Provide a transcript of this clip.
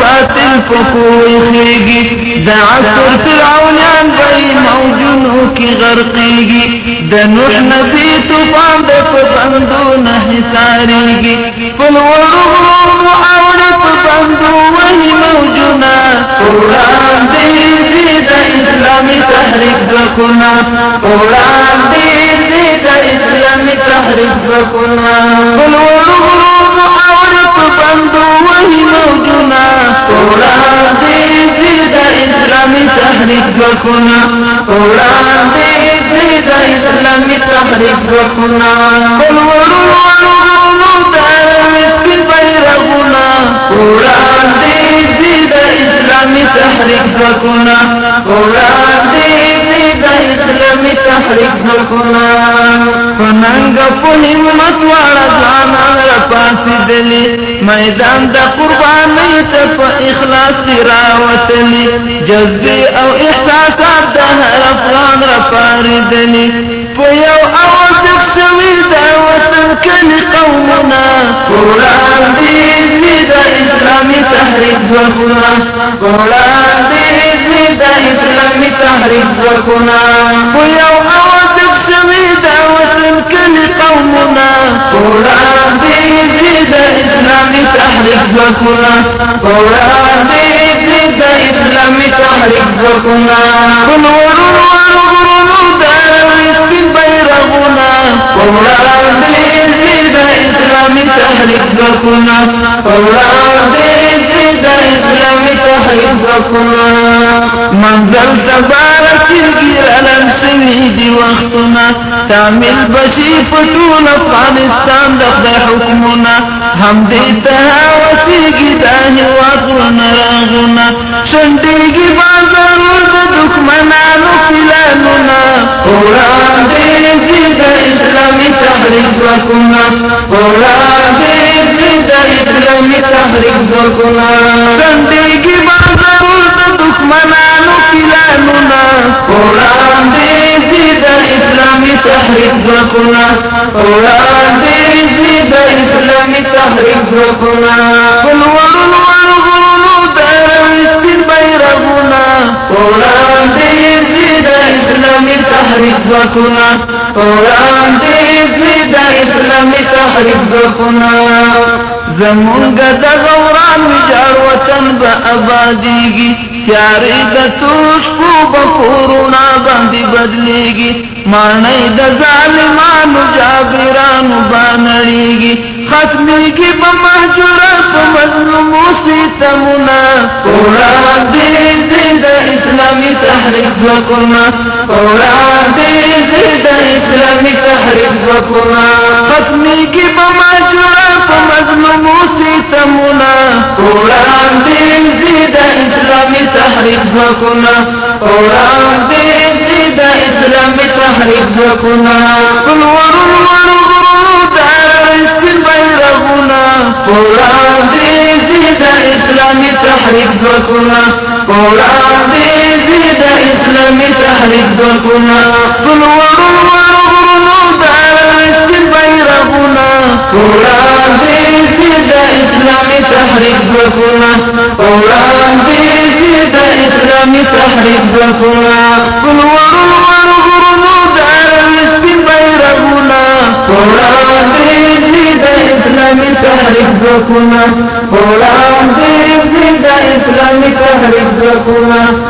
باطل په کوی خېږي د عصر غرقېږي د نوح نبی طوفان د پبندونه حصارېږي په لوړو غرونو اوړي په بندو وهي موجونه وړاندې د اسلامي تحریک ځواکونه وړاندې د اسلامي تحریک ځواکونه په لوړو غرونو اوړي په بندو وهي موجونه وړاندې د اسلامي تحریک ځواکونه وړاندې د اسلامي تحریک ځواکونه په لوړو غرونو د سپین بیرغونه وړاندې د اسلامي تحریک ځواکونه وړاندې د اسلامي تحریک ځواکونه پننګ په همت واړه ځانان را پاسېدلې میدان د قربانۍ ته په اخلاص راوتلې جذبې او احساسات د هر افغان را پارېدلې په ځواکونه وړاندې د اسلامي تحریک ځواکونه په یو اواز شوي د وطن کلي قومونه وړاندې د اسلامي تحریک ځواکونه وړاندې د اسلامي تحریک ځواکونه د سپین بیرغونه وړاندې د اسلامي تحریک ځواکونه وړاندې تحریک ځواکونه منزل تبار سرګي لن شوي دي وختونه تعمیل بشي پټول افغانستان د خدای حکمونه هم دې ته وسیږي د هیواد ونراغونه شندېږي بازار د دښمنانو پلانونه وړاندې د اسلامي تحریک ځواکونه وړاندې د اسلامي تحریک ځواکونه تحریک ځواکونه وړاندې د اسلامي تحریک ځواکونه ولورو ورغونو د سپین بیرغونه وړاندې د اسلامي تحریک ځواکونه وړاندې د اسلامي تحریک ځواکونه زمونږ د غوران ویجاړ وطن به آبادیږي تیارې د توش کو بکورونا باندې بدلېږي مانۍ د ظالمانو جابرانو بانړېږي ختمېږي په مهجوره په مظلومو ستمونه وړاندې د اسلامي تحریک ځواکونه وړاندې د اسلامي تحریک ځواکونه ختمېږي په مهجوره په مظلومو ستمونه وړاندې د اسلامي تحریک ځواکونه وړاندې تحریک ځواکونه ولورو ورو غرونو د سپین بیرغونه وړاندې د اسلامي تحریک ځواکونه وړاندې د اسلامي تحریک ځواکونه ولورو ورو غرونو د سپین بیرغونه وړاندې د تحریک ځواکونه وړاندې د اسلامي تحریک ځواکونه ځواکونه